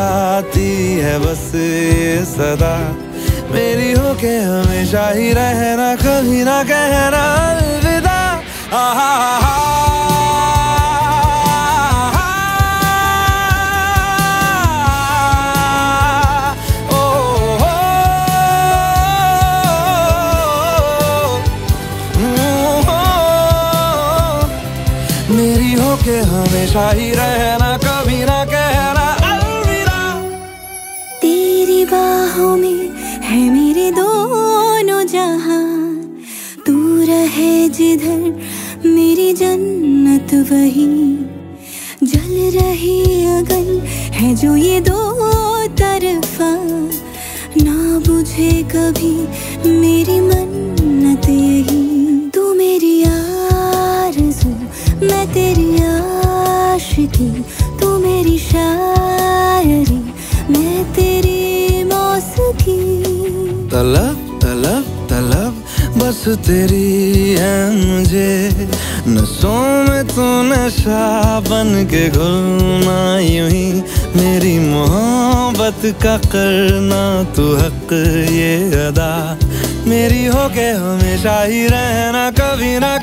आती है बस सदा मेरी हो के हमेशा ही रहना कभी ना कहना अलविदा मेरी हो के हमेशा ही रहना कभी ना जिधर मेरी जन्नत वही जल रही अगन है जो ये दो तरफा, ना बुझे कभी मेरी मन्नत यही। तू मेरी आरज़ू, मैं तेरी आशिकी, तू मेरी शायरी, मैं तेरी मौसीकी। तलब बस तेरी है मुझे नसों में तू नशा बन के घुलना यूँ ही मेरी मोहब्बत का करना तू हक ये अदा। मेरी हो के हमेशा ही रहना, कभी ना